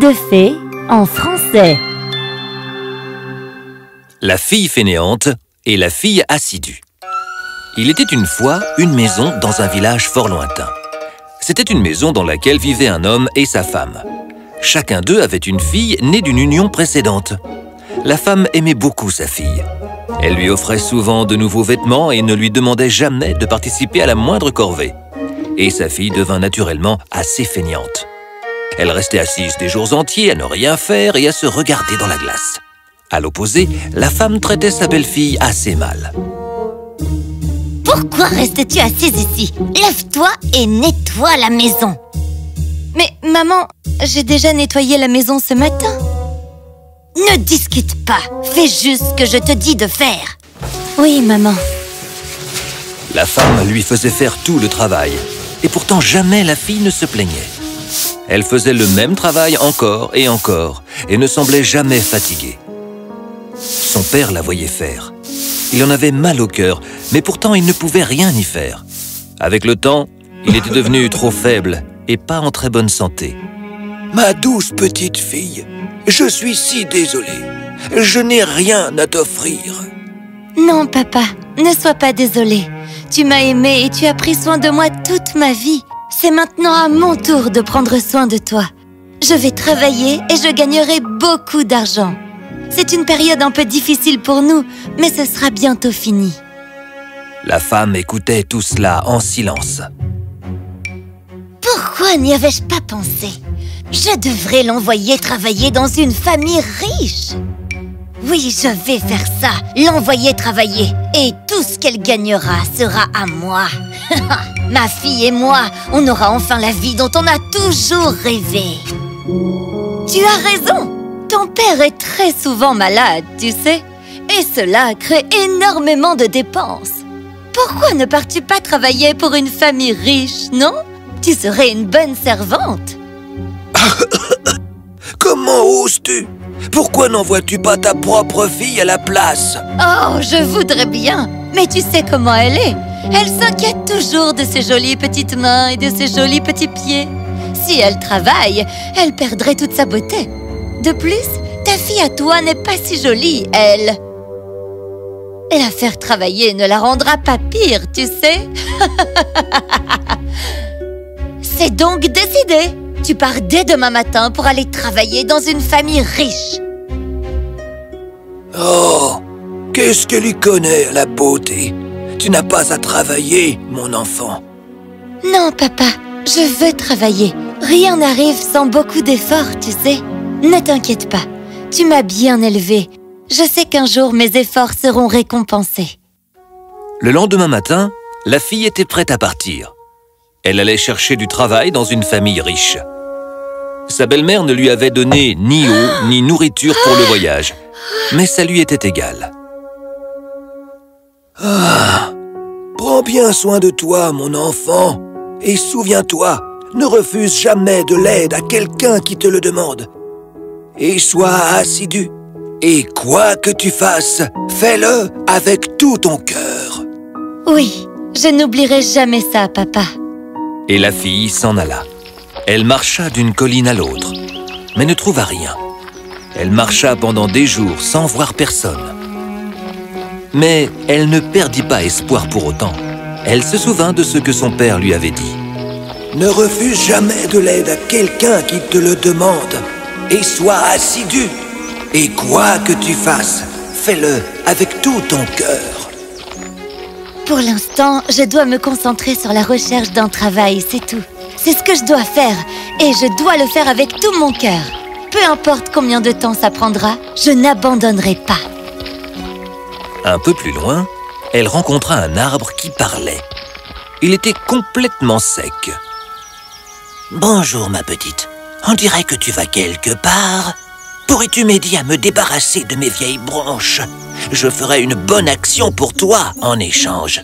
De fées en français. La fille fainéante et la fille assidue. Il était une fois une maison dans un village fort lointain. C'était une maison dans laquelle vivaient un homme et sa femme. Chacun d'eux avait une fille née d'une union précédente. La femme aimait beaucoup sa fille. Elle lui offrait souvent de nouveaux vêtements et ne lui demandait jamais de participer à la moindre corvée. Et sa fille devint naturellement assez feignante. Elle restait assise des jours entiers à ne rien faire et à se regarder dans la glace. À l'opposé, la femme traitait sa belle-fille assez mal. Pourquoi restes-tu assise ici? Lève-toi et nettoie la maison. Mais maman, j'ai déjà nettoyé la maison ce matin. Ne discute pas. Fais juste ce que je te dis de faire. Oui, maman. La femme lui faisait faire tout le travail. Et pourtant jamais la fille ne se plaignait Elle faisait le même travail encore et encore Et ne semblait jamais fatiguée Son père la voyait faire il en avait mal au cœur, mais pourtant il ne pouvait rien y faire. Avec le temps, il était devenu trop faible et pas en très bonne santé. Ma douce petite fille, je suis si désolé. Je n'ai rien à t'offrir. Non, papa, ne sois pas désolé. Tu m'as aimé et tu as pris soin de moi toute ma vie. C'est maintenant à mon tour de prendre soin de toi. Je vais travailler et je gagnerai beaucoup d'argent. C'est une période un peu difficile pour nous, mais ce sera bientôt fini. La femme écoutait tout cela en silence. Pourquoi n'y avais-je pas pensé? Je devrais l'envoyer travailler dans une famille riche Oui, je vais faire ça, l'envoyer travailler. Et tout ce qu'elle gagnera sera à moi. Ma fille et moi, on aura enfin la vie dont on a toujours rêvé. Tu as raison. Ton père est très souvent malade, tu sais. Et cela crée énormément de dépenses. Pourquoi ne pars-tu pas travailler pour une famille riche, non? Tu serais une bonne servante. Comment oses-tu? Pourquoi n'envoies-tu pas ta propre fille à la place? Oh, je voudrais bien Mais tu sais comment elle est Elle s'inquiète toujours de ses jolies petites mains et de ses jolis petits pieds Si elle travaille, elle perdrait toute sa beauté de plus, ta fille à toi n'est pas si jolie, elle. La faire travailler ne la rendra pas pire, tu sais. C'est donc décidé. Tu pars dès demain matin pour aller travailler dans une famille riche. Oh, qu'est-ce que lui connaît la beauté? Tu n'as pas à travailler, mon enfant. Non, papa, je veux travailler. Rien n'arrive sans beaucoup d'efforts, tu sais. Ne t'inquiète pas, tu m'as bien élevé. Je sais qu'un jour mes efforts seront récompensés. Le lendemain matin, la fille était prête à partir. Elle allait chercher du travail dans une famille riche. Sa belle-mère ne lui avait donné ni eau ni nourriture pour le voyage, mais ça lui était égal. Ah, prends bien soin de toi, mon enfant, et souviens-toi, ne refuse jamais de l'aide à quelqu'un qui te le demande et sois assidu. Et quoi que tu fasses, fais-le avec tout ton cœur. Oui, je n'oublierai jamais ça, papa. Et la fille s'en alla. Elle marcha d'une colline à l'autre, mais ne trouva rien. Elle marcha pendant des jours sans voir personne. Mais elle ne perdit pas espoir pour autant. Elle se souvint de ce que son père lui avait dit. Ne refuse jamais de l'aide à quelqu'un qui te le demande et sois assidu. Et quoi que tu fasses, fais-le avec tout ton cœur. Pour l'instant, je dois me concentrer sur la recherche d'un travail, c'est tout. C'est ce que je dois faire, et je dois le faire avec tout mon cœur. Peu importe combien de temps ça prendra, je n'abandonnerai pas. Un peu plus loin, elle rencontra un arbre qui parlait. Il était complètement sec. Bonjour, ma petite. On dirait que tu vas quelque part. Pourrais-tu m'aider à me débarrasser de mes vieilles branches Je ferai une bonne action pour toi en échange.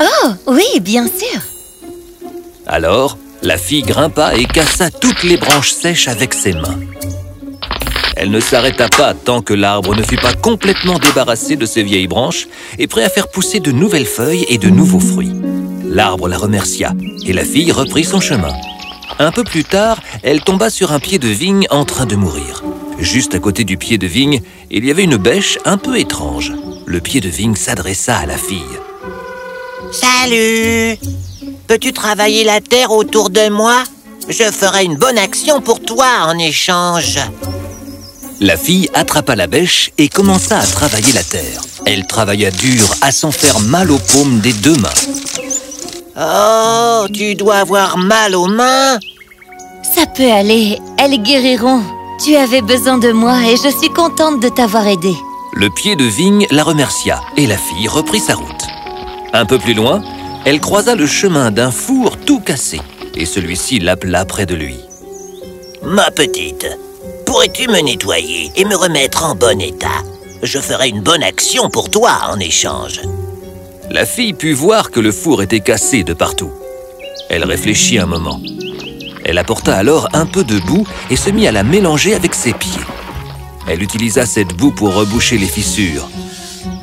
Oh, oui, bien sûr. Alors, la fille grimpa et cassa toutes les branches sèches avec ses mains. Elle ne s'arrêta pas tant que l'arbre ne fut pas complètement débarrassé de ses vieilles branches et prêt à faire pousser de nouvelles feuilles et de nouveaux fruits. L'arbre la remercia et la fille reprit son chemin. Un peu plus tard, elle tomba sur un pied de vigne en train de mourir. Juste à côté du pied de vigne, il y avait une bêche un peu étrange. Le pied de vigne s'adressa à la fille. Salut Peux-tu travailler la terre autour de moi? Je ferai une bonne action pour toi en échange. La fille attrapa la bêche et commença à travailler la terre. Elle travailla dur à s'en faire mal aux paumes des deux mains. Oh, tu dois avoir mal aux mains Ça peut aller, elles guériront. Tu avais besoin de moi et je suis contente de t'avoir aidé. Le pied de vigne la remercia et la fille reprit sa route. Un peu plus loin, elle croisa le chemin d'un four tout cassé et celui-ci l'appela près de lui. Ma petite, pourrais-tu me nettoyer et me remettre en bon état? Je ferai une bonne action pour toi en échange. La fille put voir que le four était cassé de partout. Elle réfléchit un moment. Elle apporta alors un peu de boue et se mit à la mélanger avec ses pieds. Elle utilisa cette boue pour reboucher les fissures.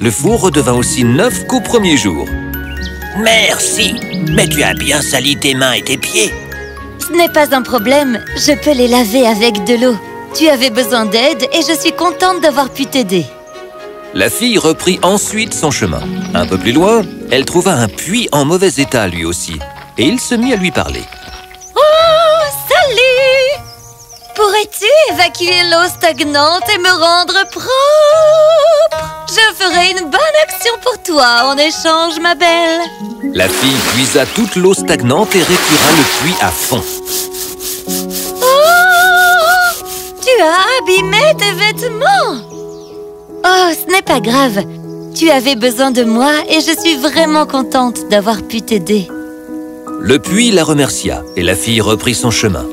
Le four redevint aussi neuf qu'au premier jour. Merci, mais tu as bien sali tes mains et tes pieds. Ce n'est pas un problème, je peux les laver avec de l'eau. Tu avais besoin d'aide et je suis contente d'avoir pu t'aider. La fille reprit ensuite son chemin. Un peu plus loin, elle trouva un puits en mauvais état lui aussi. Et il se mit à lui parler. Oh, Pourrais-tu évacuer l'eau stagnante et me rendre propre? Je ferai une bonne action pour toi en échange, ma belle. La fille puisa toute l'eau stagnante et récura le puits à fond. Oh Tu as abîmé tes vêtements Oh, ce n'est pas grave. Tu avais besoin de moi et je suis vraiment contente d'avoir pu t'aider. Le puits la remercia et la fille reprit son chemin.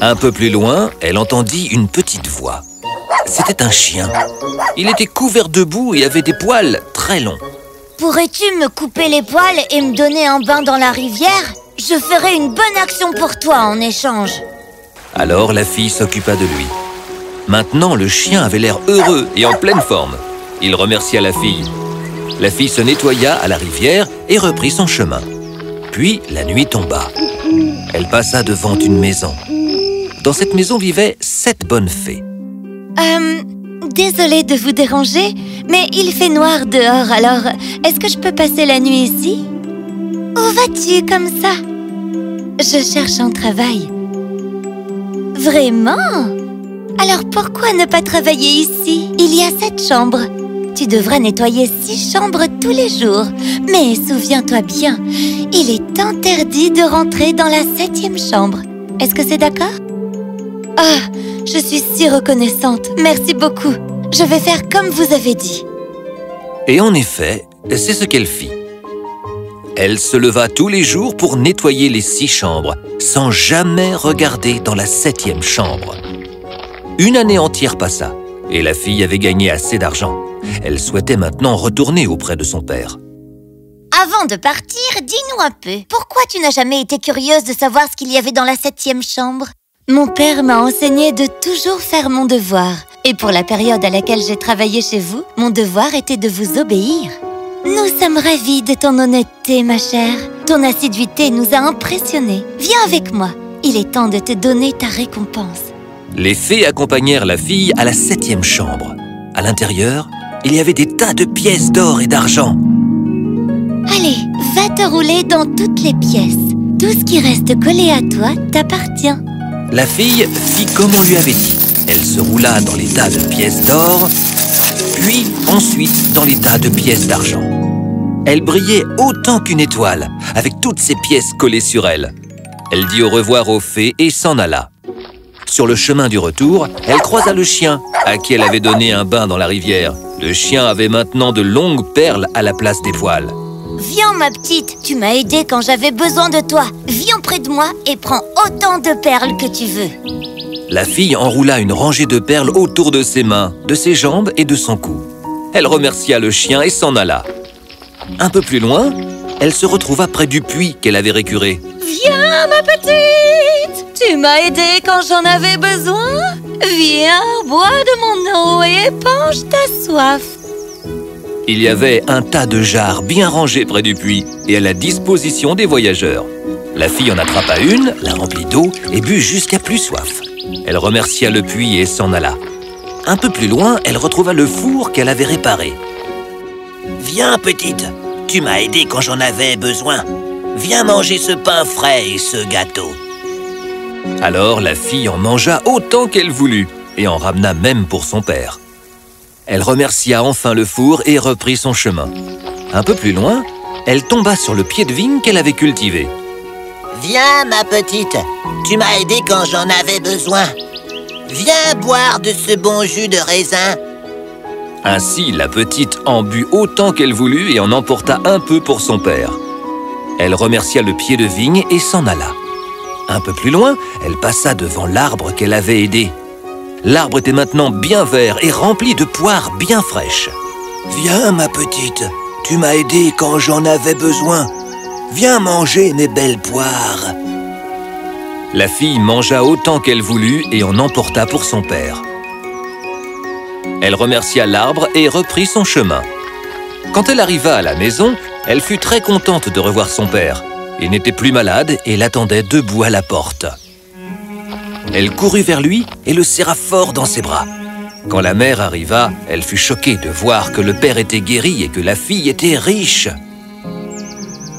Un peu plus loin, elle entendit une petite voix. C'était un chien. Il était couvert de boue et avait des poils très longs. Pourrais-tu me couper les poils et me donner un bain dans la rivière? Je ferai une bonne action pour toi en échange. Alors la fille s'occupa de lui. Maintenant, le chien avait l'air heureux et en pleine forme. Il remercia la fille. La fille se nettoya à la rivière et reprit son chemin. Puis la nuit tomba. Elle passa devant une maison. Dans cette maison vivaient sept bonnes fées. Euh, désolée de vous déranger, mais il fait noir dehors, alors est-ce que je peux passer la nuit ici? Où vas-tu comme ça? Je cherche un travail. Vraiment? Alors pourquoi ne pas travailler ici? Il y a sept chambres. Tu devras nettoyer six chambres tous les jours. Mais souviens-toi bien, il est interdit de rentrer dans la septième chambre. Est-ce que c'est d'accord? Ah, je suis si reconnaissante. Merci beaucoup. Je vais faire comme vous avez dit. Et en effet, c'est ce qu'elle fit. Elle se leva tous les jours pour nettoyer les six chambres, sans jamais regarder dans la septième chambre. Une année entière passa, et la fille avait gagné assez d'argent. Elle souhaitait maintenant retourner auprès de son père. Avant de partir, dis-nous un peu, pourquoi tu n'as jamais été curieuse de savoir ce qu'il y avait dans la septième chambre? Mon père m'a enseigné de toujours faire mon devoir. Et pour la période à laquelle j'ai travaillé chez vous, mon devoir était de vous obéir. Nous sommes ravis de ton honnêteté, ma chère. Ton assiduité nous a impressionnés. Viens avec moi. Il est temps de te donner ta récompense. Les fées accompagnèrent la fille à la septième chambre. À l'intérieur, il y avait des tas de pièces d'or et d'argent. Allez, va te rouler dans toutes les pièces. Tout ce qui reste collé à toi t'appartient. La fille fit comme on lui avait dit. Elle se roula dans les tas de pièces d'or, puis ensuite dans les tas de pièces d'argent. Elle brillait autant qu'une étoile, avec toutes ces pièces collées sur elle. Elle dit au revoir aux fées et s'en alla. Sur le chemin du retour, elle croisa le chien, à qui elle avait donné un bain dans la rivière. Le chien avait maintenant de longues perles à la place des poils. Viens, ma petite, tu m'as aidé quand j'avais besoin de toi. Viens près de moi et prends autant de perles que tu veux. La fille enroula une rangée de perles autour de ses mains, de ses jambes et de son cou. Elle remercia le chien et s'en alla. Un peu plus loin, elle se retrouva près du puits qu'elle avait récuré. Viens, ma petite Tu m'as aidé quand j'en avais besoin Viens, bois de mon eau et épanche ta soif. Il y avait un tas de jarres bien rangés près du puits et à la disposition des voyageurs. La fille en attrapa une, la remplit d'eau et but jusqu'à plus soif. Elle remercia le puits et s'en alla. Un peu plus loin, elle retrouva le four qu'elle avait réparé. Viens, petite, tu m'as aidé quand j'en avais besoin. Viens manger ce pain frais et ce gâteau. Alors la fille en mangea autant qu'elle voulut et en ramena même pour son père. Elle remercia enfin le four et reprit son chemin. Un peu plus loin, elle tomba sur le pied de vigne qu'elle avait cultivé. Viens, ma petite, tu m'as aidé quand j'en avais besoin. Viens boire de ce bon jus de raisin. Ainsi, la petite en but autant qu'elle voulut et en emporta un peu pour son père. Elle remercia le pied de vigne et s'en alla. Un peu plus loin, elle passa devant l'arbre qu'elle avait aidé. L'arbre était maintenant bien vert et rempli de poires bien fraîches. Viens, ma petite, tu m'as aidé quand j'en avais besoin. Viens manger mes belles poires. La fille mangea autant qu'elle voulut et en emporta pour son père. Elle remercia l'arbre et reprit son chemin. Quand elle arriva à la maison, elle fut très contente de revoir son père. Il n'était plus malade et l'attendait debout à la porte. Elle courut vers lui et le serra fort dans ses bras. Quand la mère arriva, elle fut choquée de voir que le père était guéri et que la fille était riche.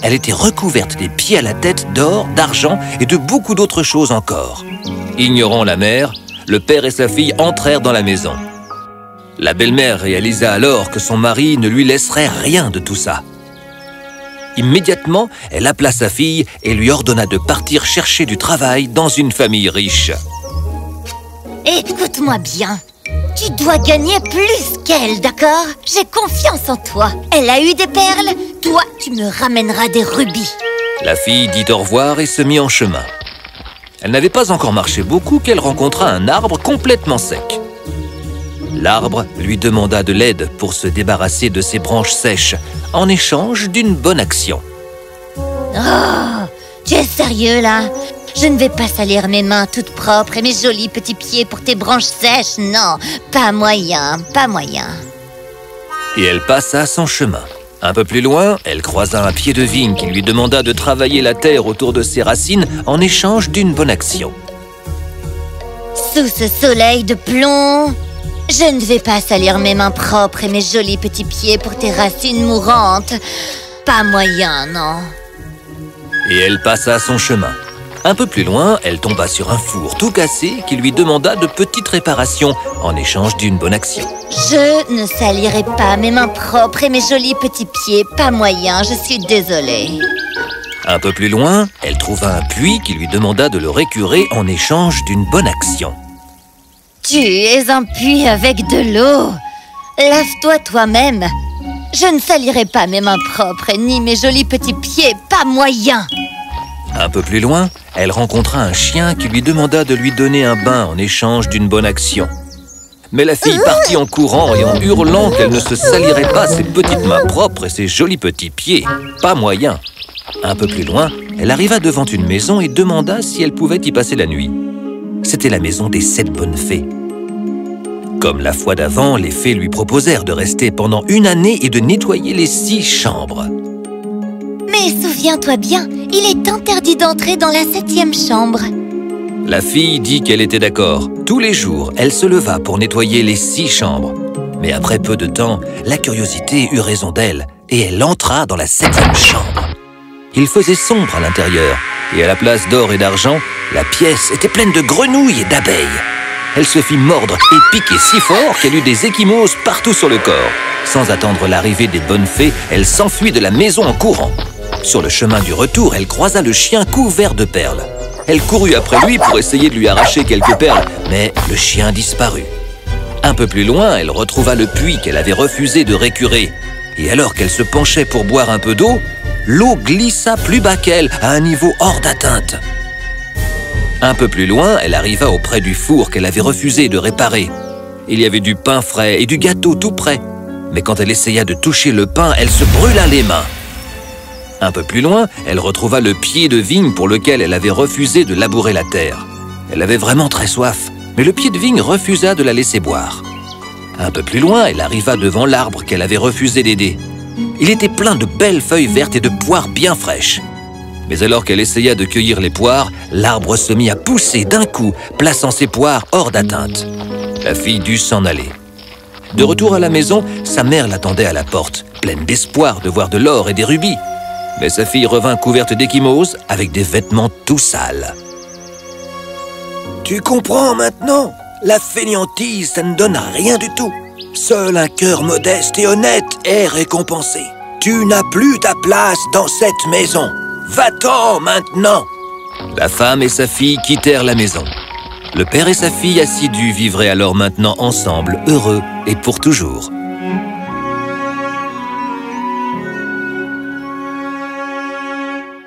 Elle était recouverte des pieds à la tête d'or, d'argent et de beaucoup d'autres choses encore. Ignorant la mère, le père et sa fille entrèrent dans la maison. La belle-mère réalisa alors que son mari ne lui laisserait rien de tout ça. Immédiatement, elle appela sa fille et lui ordonna de partir chercher du travail dans une famille riche. Écoute-moi bien. Tu dois gagner plus qu'elle, d'accord? J'ai confiance en toi. Elle a eu des perles, toi, tu me ramèneras des rubis. La fille dit au revoir et se mit en chemin. Elle n'avait pas encore marché beaucoup qu'elle rencontra un arbre complètement sec. L'arbre lui demanda de l'aide pour se débarrasser de ses branches sèches en échange d'une bonne action. Oh, tu es sérieux là? Je ne vais pas salir mes mains toutes propres et mes jolis petits pieds pour tes branches sèches, non Pas moyen, pas moyen. Et elle passa son chemin. Un peu plus loin, elle croisa un pied de vigne qui lui demanda de travailler la terre autour de ses racines en échange d'une bonne action. Sous ce soleil de plomb, je ne vais pas salir mes mains propres et mes jolis petits pieds pour tes racines mourantes. Pas moyen, non. Et elle passa son chemin. Un peu plus loin, elle tomba sur un four tout cassé qui lui demanda de petites réparations en échange d'une bonne action. Je ne salirai pas mes mains propres et mes jolis petits pieds. Pas moyen, je suis désolée. Un peu plus loin, elle trouva un puits qui lui demanda de le récurer en échange d'une bonne action. Tu es un puits avec de l'eau. Lave-toi toi-même. Je ne salirai pas mes mains propres ni mes jolis petits pieds, pas moyen. Un peu plus loin, elle rencontra un chien qui lui demanda de lui donner un bain en échange d'une bonne action. Mais la fille partit en courant et en hurlant qu'elle ne se salirait pas ses petites mains propres et ses jolis petits pieds. Pas moyen. Un peu plus loin, elle arriva devant une maison et demanda si elle pouvait y passer la nuit. C'était la maison des sept bonnes fées. Comme la fois d'avant, les fées lui proposèrent de rester pendant une année et de nettoyer les six chambres. Mais souviens-toi bien, il est interdit d'entrer dans la septième chambre. La fille dit qu'elle était d'accord. Tous les jours, elle se leva pour nettoyer les six chambres. Mais après peu de temps, la curiosité eut raison d'elle et elle entra dans la septième chambre. Il faisait sombre à l'intérieur et à la place d'or et d'argent, la pièce était pleine de grenouilles et d'abeilles. Elle se fit mordre et piquer si fort qu'elle eut des échymoses partout sur le corps. Sans attendre l'arrivée des bonnes fées, elle s'enfuit de la maison en courant. Sur le chemin du retour, elle croisa le chien couvert de perles. Elle courut après lui pour essayer de lui arracher quelques perles, mais le chien disparut. Un peu plus loin, elle retrouva le puits qu'elle avait refusé de récurer. Et alors qu'elle se penchait pour boire un peu d'eau, l'eau glissa plus bas qu'elle, à un niveau hors d'atteinte. Un peu plus loin, elle arriva auprès du four qu'elle avait refusé de réparer. Il y avait du pain frais et du gâteau tout prêt. Mais quand elle essaya de toucher le pain, elle se brûla les mains. Un peu plus loin, elle retrouva le pied de vigne pour lequel elle avait refusé de labourer la terre. Elle avait vraiment très soif, mais le pied de vigne refusa de la laisser boire. Un peu plus loin, elle arriva devant l'arbre qu'elle avait refusé d'aider. Il était plein de belles feuilles vertes et de poires bien fraîches. Mais alors qu'elle essaya de cueillir les poires, l'arbre se mit à pousser d'un coup, plaçant ses poires hors d'atteinte. La fille dut s'en aller. De retour à la maison, sa mère l'attendait à la porte, pleine d'espoir de voir de l'or et des rubis. Mais sa fille revint couverte d'échymoses, avec des vêtements tout sales. Tu comprends maintenant? La fainéantise, ça ne donne rien du tout. Seul un cœur modeste et honnête est récompensé. Tu n'as plus ta place dans cette maison. Va-t'en maintenant La femme et sa fille quittèrent la maison. Le père et sa fille assidus vivraient alors maintenant ensemble, heureux et pour toujours.